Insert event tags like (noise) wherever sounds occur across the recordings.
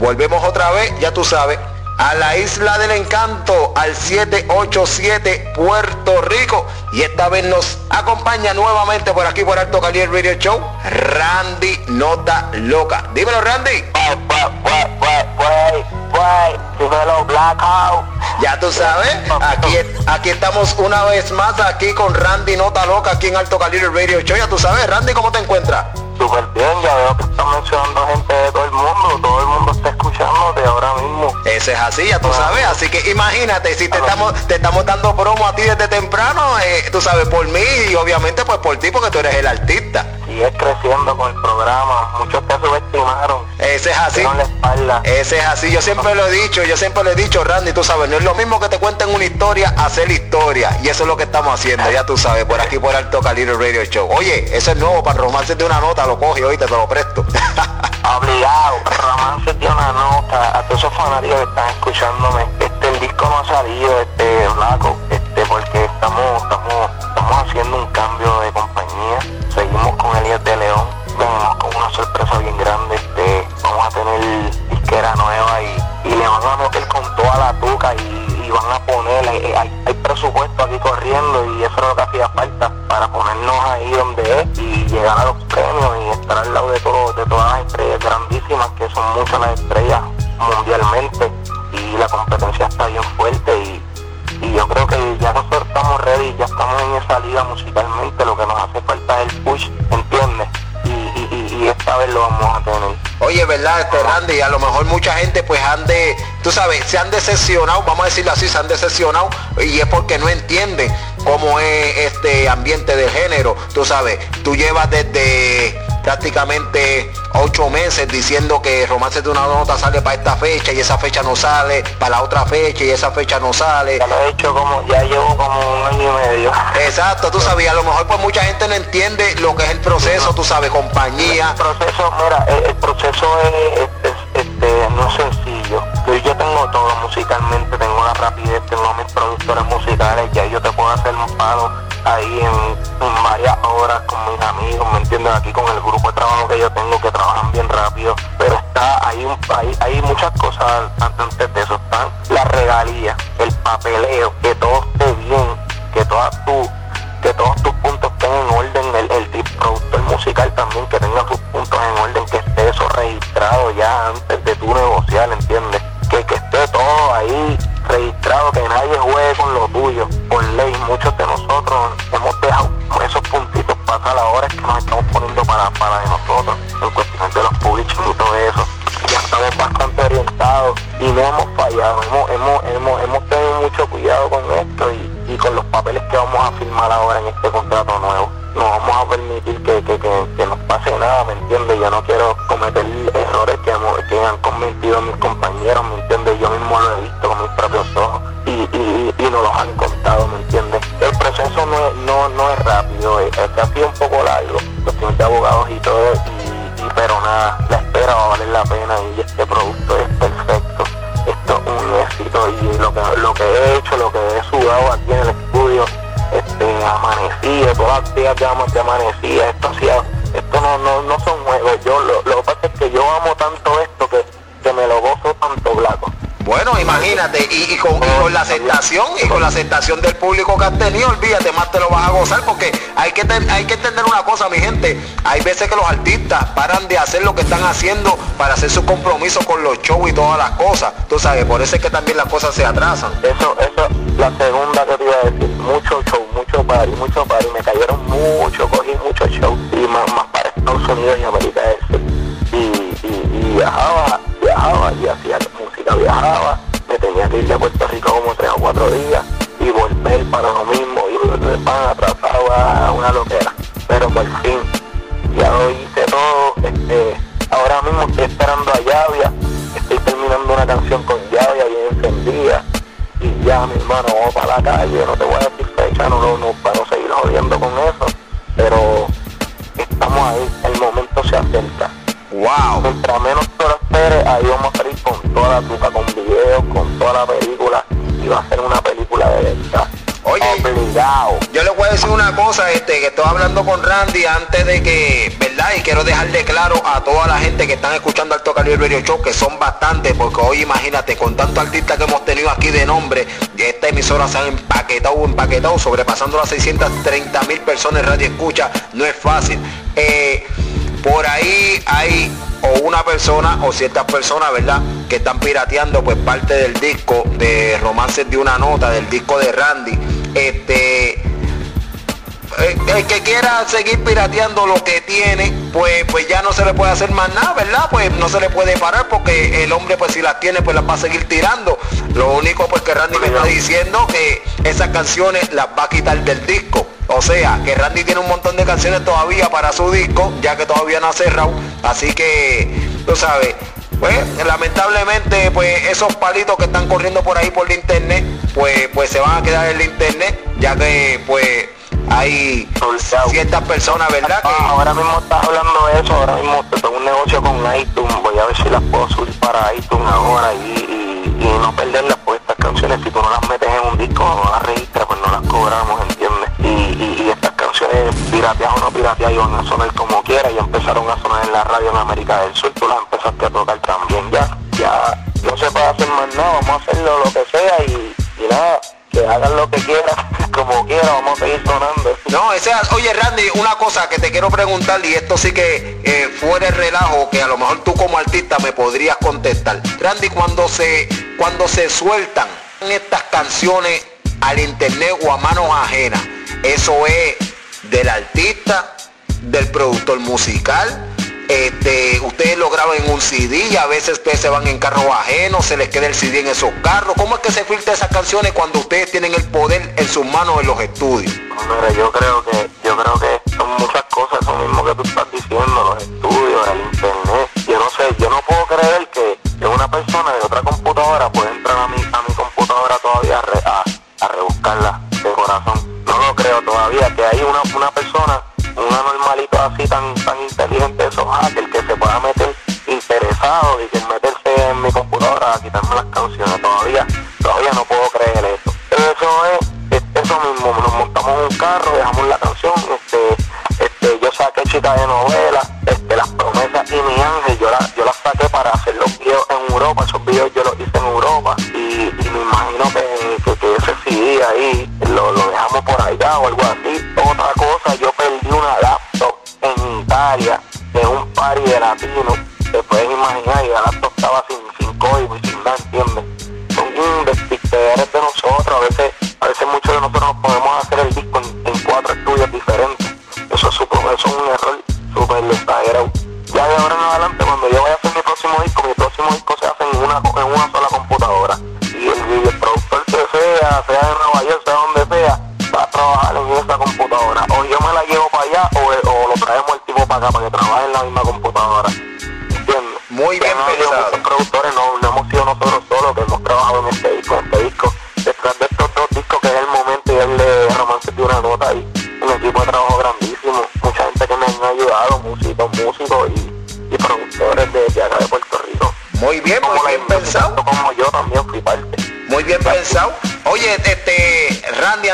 volvemos otra vez, ya tú sabes, a la isla del encanto, al 787 Puerto Rico. Y esta vez nos acompaña nuevamente por aquí por Alto Caliente Radio Show, Randy Nota Loca. Dímelo, Randy. Ya tú sabes, aquí, aquí estamos una vez más aquí con Randy Nota Loca aquí en Alto Calibre Radio Show. Ya tú sabes, Randy, ¿cómo te encuentras? Súper bien, ya veo que están mencionando gente de todo el mundo, todo Ese es así, ya tú sabes, así que imagínate, si te estamos, te estamos dando promo a ti desde temprano, eh, tú sabes, por mí y obviamente pues por ti, porque tú eres el artista. Sigues creciendo con el programa, muchos te subestimaron. Ese es así. La espalda. Ese es así, yo siempre lo he dicho, yo siempre lo he dicho, Randy, tú sabes, no es lo mismo que te cuenten una historia, hacer historia. Y eso es lo que estamos haciendo, ya tú sabes, por aquí por Alto Calibre Radio Show. Oye, eso es nuevo para romance de una nota, lo coge hoy, te lo presto. Obligado, romance de una nota, a todos esos fanáticos que están escuchándome. Este el disco no ha salido, este blanco, este, porque estamos, estamos, estamos haciendo un cambio de compañía. Seguimos con Elías de León, venimos con una sorpresa bien grande, este, vamos a tener disquera nueva y, y le van a meter con toda la tuca y, y van a poner, hay- hay presupuesto aquí corriendo y eso es lo que hacía falta para ponernos ahí donde es y llegar a los premios y estar al lado de, todo, de todas las estrellas grandísimas que son muchas las estrellas mundialmente y la competencia está bien fuerte y, y yo creo que ya nosotros estamos ready, ya estamos en esa liga musicalmente, lo que nos hace falta es el push, ¿entiendes? Y, y- y esta vez lo vamos a tener. Oye, ¿verdad, este Randy? A lo mejor mucha gente pues han de, tú sabes, se han decepcionado, vamos a decirlo así, se han decepcionado y es porque no entienden cómo es este ambiente de género. Tú sabes, tú llevas desde prácticamente ocho meses diciendo que Romance de una nota sale para esta fecha y esa fecha no sale, para la otra fecha y esa fecha no sale. Ya lo he hecho como, ya llevo como un año y medio. Exacto, tú sabes, y a lo mejor pues mucha gente no entiende lo que es el proceso, tú sabes, compañía. El proceso, mira, el, el proceso es, es- este, no es sencillo. Yo, yo tengo todo musicalmente, tengo la rapidez, tengo mis productores musicales, ya yo te puedo hacer un palo ahí en, varias horas con mis amigos, ¿me entiendes? Aquí con el grupo de trabajo que yo tengo que trabajan bien rápido, pero está ahí, un, hay, hay muchas cosas antes de eso, están las regalías, el papeleo, que todo y no hemos fallado, hemos, hemos, hemos, hemos tenido mucho cuidado con esto y, y con los papeles que vamos a firmar ahora en este contrato nuevo. No vamos a permitir que, que, que, nos pase nada, ¿me entiendes? Yo no quiero cometer errores que, han cometido mis compañeros, ¿me entiendes? Yo mismo lo he visto con mis propios ojos y, y, y nos los han contado, ¿me entiendes? El proceso no, es- no, no es rápido, es, es un poco largo, cuestiones de abogados y todo, y, y- pero nada, la espera va a valer la pena y este producto es lo que, lo que he hecho, lo que he sudado aquí en el estudio, este, amanecía, todas las días de amanecía, esto hacía, esto no, no, no son juegos, yo lo, lo que pasa es que yo amo tanto esto Imagínate, y, con, la aceptación, y con la aceptación del público que has tenido, olvídate, más te lo vas a gozar, porque hay que, ten- hay que entender una cosa, mi gente, hay veces que los artistas paran de hacer lo que están haciendo para hacer su compromiso con los shows y todas las cosas, tú sabes, por eso es que también las cosas se atrasan. Eso, eso, la segunda que te iba a decir, mucho show, mucho party, mucho party, me cayeron mucho, cogí mucho show, y más, más para Estados Unidos y América del Sur. Y, y, y viajaba, viajaba y hacía viajaba, me tenía que ir de Puerto Rico ser una película de verdad. Oye. Obligado. Yo le voy a decir una cosa, este, que estoy hablando con Randy antes de que, ¿verdad? Y quiero dejarle claro a toda la gente que están escuchando Alto Calibre Radio Show, que son bastantes, porque hoy imagínate, con tantos artistas que hemos tenido aquí de nombre, esta emisora se han empaquetado, empaquetado, sobrepasando las 630 mil personas radio escucha, no es fácil. Eh, por ahí hay o una persona o ciertas personas, ¿verdad? Que están pirateando pues parte del disco de Romances de una nota, del disco de Randy. Este eh, el que quiera seguir pirateando lo que tiene, pues, pues ya no se le puede hacer más nada, ¿verdad? Pues no se le puede parar porque el hombre pues si las tiene pues las va a seguir tirando. Lo único pues que Randy me está diciendo que esas canciones las va a quitar del disco. O sea, que Randy tiene un montón de canciones todavía para su disco, ya que todavía no ha cerrado. Así que, tú sabes, pues lamentablemente pues esos palitos que están corriendo por ahí por el internet, pues, pues se van a quedar en el internet, ya que pues hay ciertas personas, ¿verdad? Ah, ahora mismo estás hablando de eso, ahora mismo tengo un negocio con iTunes, voy a ver si las puedo subir para iTunes ahora y, no perderlas, pues estas canciones, si tú no las metes en un disco, no las registras, pues canciones, pirateadas o no pirateadas, iban a sonar como quiera y empezaron a sonar en la radio en América del Sur, tú las empezaste a tocar también, ya, ya no se puede hacer más nada, vamos a hacerlo lo que sea y, y nada que hagan lo que quieran, (laughs) como quieran, vamos a seguir sonando. No, ese, oye Randy, una cosa que te quiero preguntar, y esto sí que eh, el relajo, que a lo mejor tú como artista me podrías contestar. Randy, cuando se, cuando se sueltan estas canciones al internet o a manos ajenas, eso es del artista, del productor musical, este, ustedes lo graban en un CD y a veces ustedes se van en carros ajenos, se les queda el CD en esos carros. ¿Cómo es que se filtra esas canciones cuando ustedes tienen el poder en sus manos en los estudios? Mira, yo creo que, yo creo que dejamos la canción, este, este, yo saqué chica de novela, este, las promesas y mi ángel, yo las yo la saqué para hacer los videos en Europa, esos videos yo los hice en Europa y, me imagino que, que, ese CD ahí lo, lo dejamos por allá o algo así. Otra cosa, yo una laptop en Italia de un party de latino. Te pueden imaginar, y la laptop estaba sin, sin código y sin nada, ¿entiendes? En la misma computadora. ¿Entiendes? Muy bien no pensado. Muchos productores no, no, hemos sido nosotros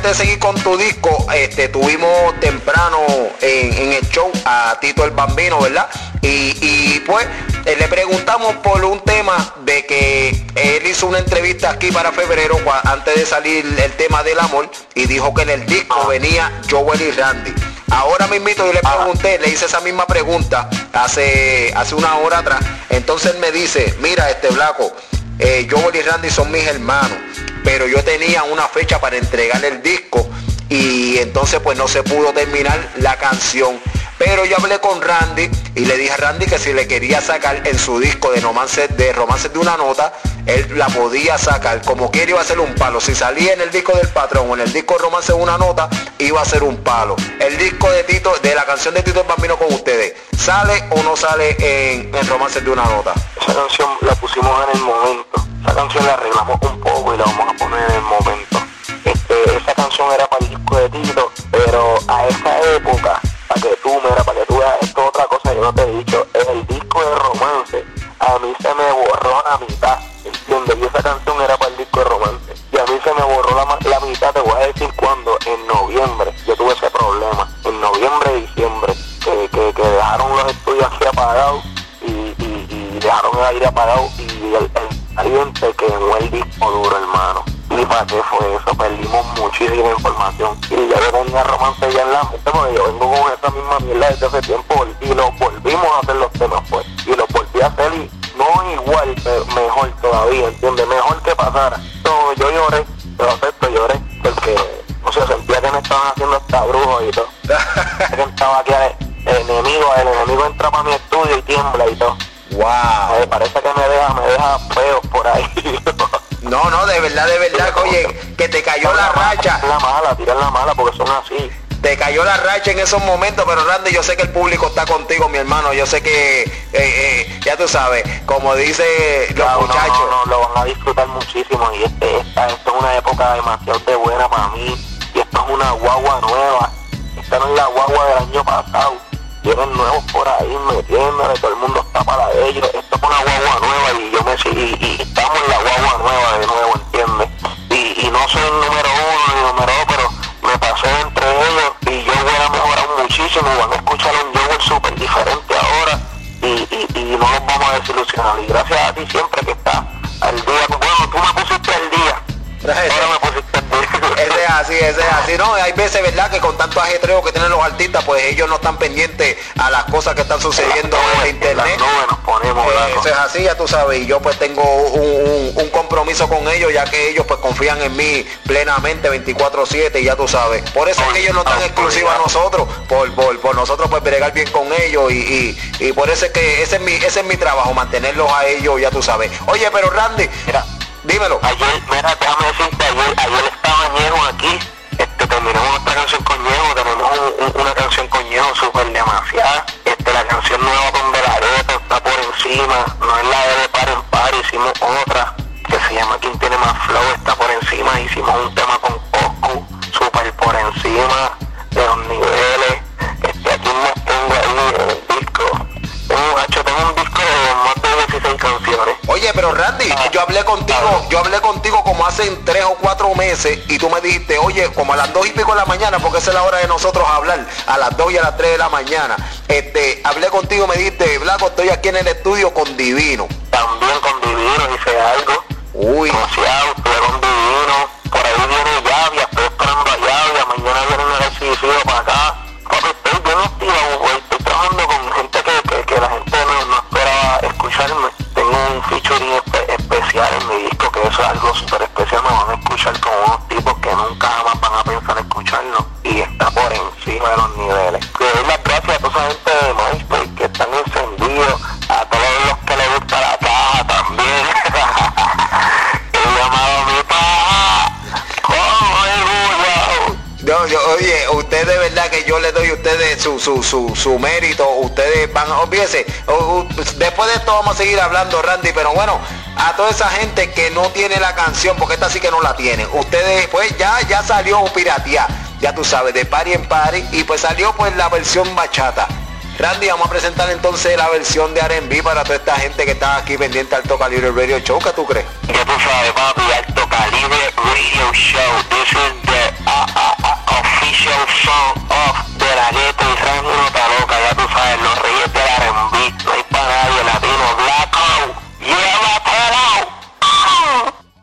antes de seguir con tu disco, este, tuvimos temprano en, el show a Tito el Bambino, ¿verdad? Y, pues eh, le preguntamos por un tema de que él hizo una entrevista aquí para febrero, antes de salir el tema del amor, y dijo que en el disco venía Joel y Randy. Ahora mismito yo le pregunté, le hice esa misma pregunta hace, hace una hora atrás. Entonces él me dice, mira este blanco, eh, Joel y Randy son mis hermanos pero yo tenía una fecha para entregar el disco y entonces pues no se pudo terminar la canción. Pero yo hablé con Randy y le dije a Randy que si le quería sacar en su disco de romances de romances de una nota, él la podía sacar. Como quiera iba a ser un palo. Si salía en el disco del patrón o en el disco de romance de una nota, iba a ser un palo. El disco de Tito, de la canción de Tito el Bambino con ustedes, ¿sale o no sale en, en romances de una nota? Esa canción la pusimos en el momento. Esa canción la arreglamos un poco y la vamos a poner en el momento. Este, esa canción era para el disco de Tito, pero a esa época, para que tú, mira, para que tú veas esto, otra cosa yo no te he dicho, es el disco de romance. A mí se me borró la mitad, ¿entiendes? Y esa canción era para el disco de romance. Y a mí se me borró la, la mitad, te voy a decir cuándo, en noviembre. Yo tuve ese problema, en noviembre diciembre, que, que, dejaron los estudios aquí apagados y, y, dejaron el aire apagado y el caliente quemó el disco duro, hermano. ¿Y para qué fue eso? Perdimos muchísima información. Y ya yo tenía romance ya en la mente porque yo vengo con esa misma mierda desde hace tiempo y lo volvimos a hacer los temas pues. Y lo volví a hacer y no igual, pero mejor todavía, ¿entiendes? Mejor que pasara. No, yo lloré, lo acepto, lloré porque, o sea, sentía que me estaban haciendo esta brujo y todo. (laughs) que estaba aquí el enemigo, el enemigo entra para mi estudio y tiembla y todo. Wow. Parece que me deja, me deja feo por ahí. (laughs) No, no, de verdad, de verdad, oye, que te cayó la racha. la mala, tirar la mala porque son así. Te cayó la racha en esos momentos, pero Randy, yo sé que el público está contigo, mi hermano. Yo sé que, eh, eh, ya tú sabes, como dice los Claro, no, muchachos. No, no, lo van a disfrutar muchísimo y este, esta, esto es una época demasiado de buena para mí y esto es una guagua nueva. Esta no es la guagua del año pasado. Vienen nuevos por ahí metiéndole, todo el mundo está para ellos. Esto es una guagua nueva y yo me y, y estamos en la guagua nueva de nuevo, ¿entiendes? Y, y no soy el número uno ni número dos, pero me pasé entre ellos y yo voy a mejorar muchísimo. Van a escuchar un Joel súper diferente ahora y, y, y no nos vamos a desilusionar. Y gracias a ti siempre que estás al día. Bueno, tú me pusiste al día. Ahora me. Ese es así, ese es así. No, hay veces, ¿verdad? Que con tanto ajetreo que tienen los artistas, pues ellos no están pendientes a las cosas que están sucediendo en internet. nos ponemos, Eh, eso es así, ya tú sabes, y yo pues tengo un, un- un compromiso con ellos, ya que ellos pues confían en mí plenamente 24/7, y ya tú sabes. Por eso es que ellos no están exclusivos a nosotros, por, por, por nosotros pues bregar bien con ellos, y, y, y por eso es que ese es, mi, ese es mi trabajo, mantenerlos a ellos, ya tú sabes. Oye, pero Randy, Mira, dímelo. ayer, mira, déjame decirte, ayer, ayer Ñejo aquí, este, terminamos nuestra canción con Ñejo, tenemos un- un- una canción con Ñejo súper demasiada, este, la canción nueva con De La Ghetto está por encima, no es la de par en par, hicimos otra que se llama ¿Quién tiene más flow? está por encima, hicimos un tema con Coscu, súper por encima de los niveles, Oye, pero Randy, yo hablé contigo, yo hablé contigo como hace tres o cuatro meses y tú me dijiste, oye, como a las dos y pico de la mañana, porque esa es la hora de nosotros hablar, a las dos y a las tres de la mañana. Este, hablé contigo, me dijiste, Blanco, estoy aquí en el estudio con Divino. De MySpace que están encendidos. A todos los que les gusta la caja también. (laughs) He llamado mi paja. Yo, oye, ustedes de verdad que yo les doy a ustedes su, su, su, su mérito, ustedes van, olvídese, después de esto vamos a seguir hablando, Randy, pero bueno, a toda esa gente que no tiene la canción, porque esta sí que no la tiene, ustedes, pues ya, ya salió piratear, ya tú sabes, de party en party, y pues salió pues la versión bachata. Randy, vamos a presentar entonces la versión de R&B para toda esta gente que está aquí pendiente al Toca Libre Radio Show, ¿qué tú crees? Ya tú sabes, papi, Alto Calibre Radio Show. This is the uh, uh, uh, official song of De La Gueto y San Nota Loca. Ya tú sabes, los reyes del R&B. No hay para nadie, latino, black, oh. Yeah,